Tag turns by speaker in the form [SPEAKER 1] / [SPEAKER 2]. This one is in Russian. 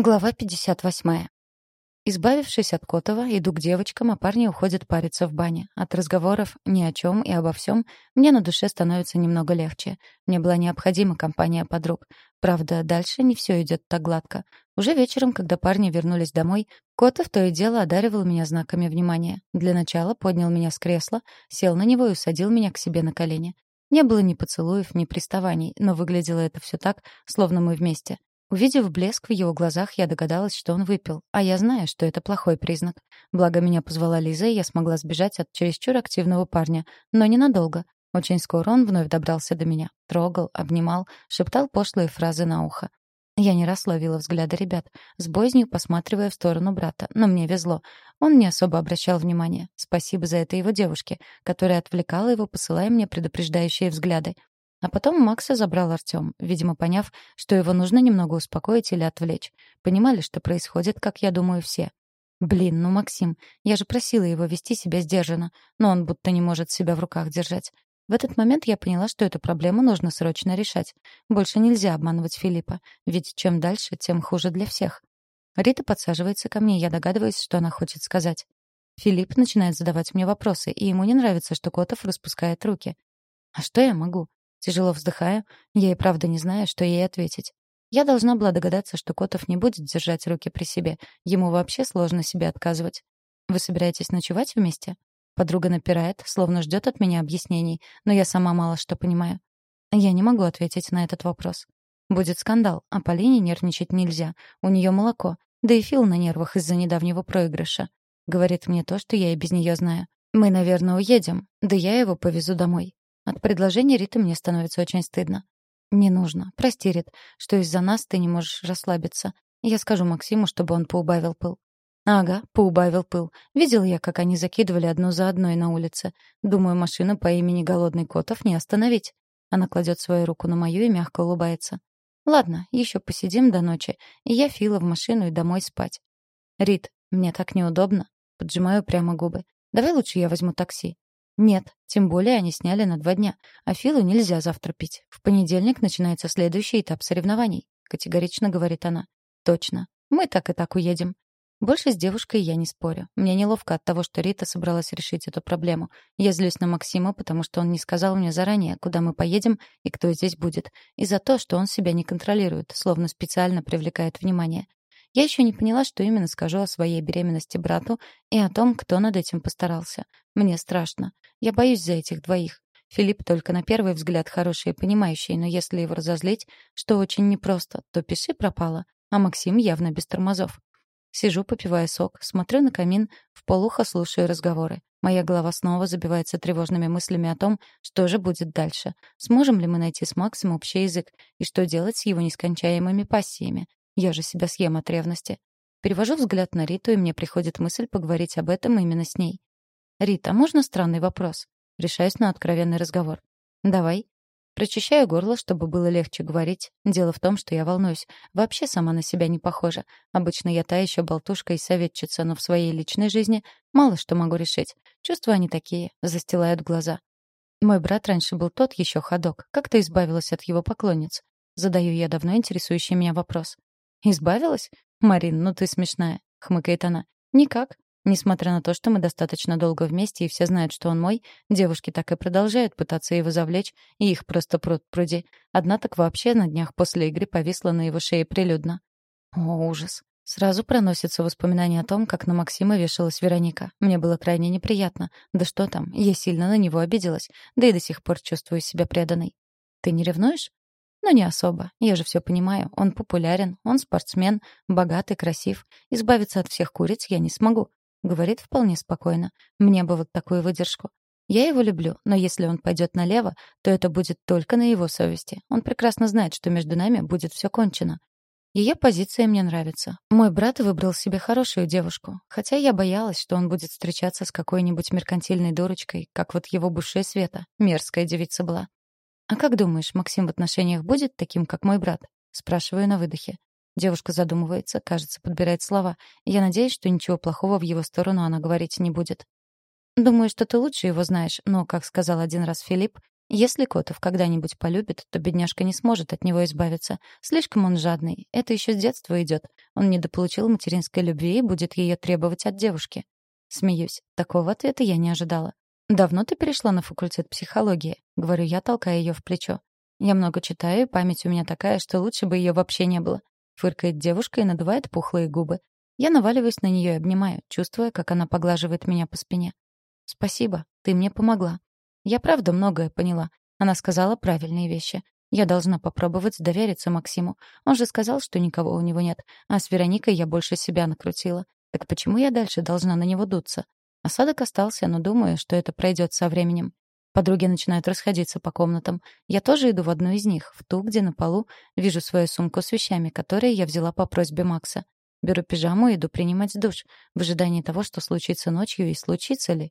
[SPEAKER 1] Глава 58. Избавившись от Котова, иду к девочкам, а парни уходят париться в бане. От разговоров ни о чем и обо всем мне на душе становится немного легче. Мне была необходима компания подруг. Правда, дальше не все идет так гладко. Уже вечером, когда парни вернулись домой, Котов то и дело одаривал меня знаками внимания. Для начала поднял меня с кресла, сел на него и усадил меня к себе на колени. Не было ни поцелуев, ни приставаний, но выглядело это все так, словно мы вместе. Увидев блеск в его глазах, я догадалась, что он выпил, а я знаю, что это плохой признак. Благо меня позвала Лиза, и я смогла сбежать от чересчур активного парня, но ненадолго. Очень скоро он вновь добрался до меня, трогал, обнимал, шептал пошлые фразы на ухо. Я не раз ловила взгляды ребят, с боязнью посматривая в сторону брата, но мне везло. Он не особо обращал внимания. Спасибо за это его девушке, которая отвлекала его, посылая мне предупреждающие взгляды. А потом Макса забрал Артём, видимо, поняв, что его нужно немного успокоить или отвлечь. Понимали, что происходит, как я думаю, все. Блин, ну Максим, я же просила его вести себя сдержанно, но он будто не может себя в руках держать. В этот момент я поняла, что эту проблему нужно срочно решать. Больше нельзя обманывать Филиппа, ведь чем дальше, тем хуже для всех. Рита подсаживается ко мне, я догадываюсь, что она хочет сказать. Филипп начинает задавать мне вопросы, и ему не нравится, что Котов распускает руки. А что я могу? Тяжело вздыхаю, я и правда не знаю, что ей ответить. Я должна была догадаться, что Котов не будет держать руки при себе. Ему вообще сложно себе отказывать. «Вы собираетесь ночевать вместе?» Подруга напирает, словно ждет от меня объяснений, но я сама мало что понимаю. Я не могу ответить на этот вопрос. Будет скандал, а Полине нервничать нельзя. У нее молоко, да и Фил на нервах из-за недавнего проигрыша. Говорит мне то, что я и без нее знаю. Мы, наверное, уедем, да я его повезу домой. От предложения Риты мне становится очень стыдно. «Не нужно. Прости, Рит, что из-за нас ты не можешь расслабиться. Я скажу Максиму, чтобы он поубавил пыл». «Ага, поубавил пыл. Видел я, как они закидывали одну за одной на улице. Думаю, машину по имени Голодный Котов не остановить». Она кладет свою руку на мою и мягко улыбается. «Ладно, еще посидим до ночи, и я Фила в машину и домой спать». «Рит, мне так неудобно». Поджимаю прямо губы. «Давай лучше я возьму такси». Нет, тем более они сняли на два дня. А Филу нельзя завтра пить. В понедельник начинается следующий этап соревнований, категорично говорит она. Точно. Мы так и так уедем. Больше с девушкой я не спорю. Мне неловко от того, что Рита собралась решить эту проблему. Я злюсь на Максима, потому что он не сказал мне заранее, куда мы поедем и кто здесь будет, и за то, что он себя не контролирует, словно специально привлекает внимание. Я еще не поняла, что именно скажу о своей беременности брату и о том, кто над этим постарался. Мне страшно. Я боюсь за этих двоих. Филипп только на первый взгляд хороший и понимающий, но если его разозлить, что очень непросто, то пиши пропало, а Максим явно без тормозов. Сижу, попивая сок, смотрю на камин, в полухо слушаю разговоры. Моя голова снова забивается тревожными мыслями о том, что же будет дальше. Сможем ли мы найти с Максом общий язык? И что делать с его нескончаемыми пассиями? Я же себя съем от ревности. Перевожу взгляд на Риту, и мне приходит мысль поговорить об этом именно с ней. «Рита, можно странный вопрос?» Решаюсь на откровенный разговор. «Давай». Прочищаю горло, чтобы было легче говорить. Дело в том, что я волнуюсь. Вообще сама на себя не похожа. Обычно я та еще болтушка и советчица, но в своей личной жизни мало что могу решить. Чувства они такие, застилают глаза. Мой брат раньше был тот еще ходок. Как ты избавилась от его поклонниц? Задаю я давно интересующий меня вопрос. «Избавилась? Марин, ну ты смешная», — хмыкает она. «Никак. Несмотря на то, что мы достаточно долго вместе и все знают, что он мой, девушки так и продолжают пытаться его завлечь, и их просто пруд пруди. Одна так вообще на днях после игры повисла на его шее прилюдно. О, ужас. Сразу проносится воспоминание о том, как на Максима вешалась Вероника. Мне было крайне неприятно. Да что там, я сильно на него обиделась, да и до сих пор чувствую себя преданной. «Ты не ревнуешь?» Но не особо. Я же все понимаю. Он популярен, он спортсмен, богатый, красив. Избавиться от всех куриц я не смогу. Говорит вполне спокойно. Мне бы вот такую выдержку. Я его люблю, но если он пойдет налево, то это будет только на его совести. Он прекрасно знает, что между нами будет все кончено. Ее позиция мне нравится. Мой брат выбрал себе хорошую девушку, хотя я боялась, что он будет встречаться с какой-нибудь меркантильной дурочкой, как вот его бывшая Света, мерзкая девица была. «А как думаешь, Максим в отношениях будет таким, как мой брат?» Спрашиваю на выдохе. Девушка задумывается, кажется, подбирает слова. Я надеюсь, что ничего плохого в его сторону она говорить не будет. «Думаю, что ты лучше его знаешь, но, как сказал один раз Филипп, Если Котов когда-нибудь полюбит, то бедняжка не сможет от него избавиться. Слишком он жадный. Это еще с детства идет. Он недополучил материнской любви и будет ее требовать от девушки. Смеюсь. Такого ответа я не ожидала. «Давно ты перешла на факультет психологии?» — говорю я, толкая ее в плечо. «Я много читаю, и память у меня такая, что лучше бы ее вообще не было». Фыркает девушка и надувает пухлые губы. Я наваливаюсь на нее и обнимаю, чувствуя, как она поглаживает меня по спине. «Спасибо, ты мне помогла». Я правда многое поняла. Она сказала правильные вещи. Я должна попробовать довериться Максиму. Он же сказал, что никого у него нет. А с Вероникой я больше себя накрутила. Так почему я дальше должна на него дуться? Осадок остался, но думаю, что это пройдет со временем. Подруги начинают расходиться по комнатам. Я тоже иду в одну из них, в ту, где на полу вижу свою сумку с вещами, которые я взяла по просьбе Макса. Беру пижаму и иду принимать душ, в ожидании того, что случится ночью и случится ли.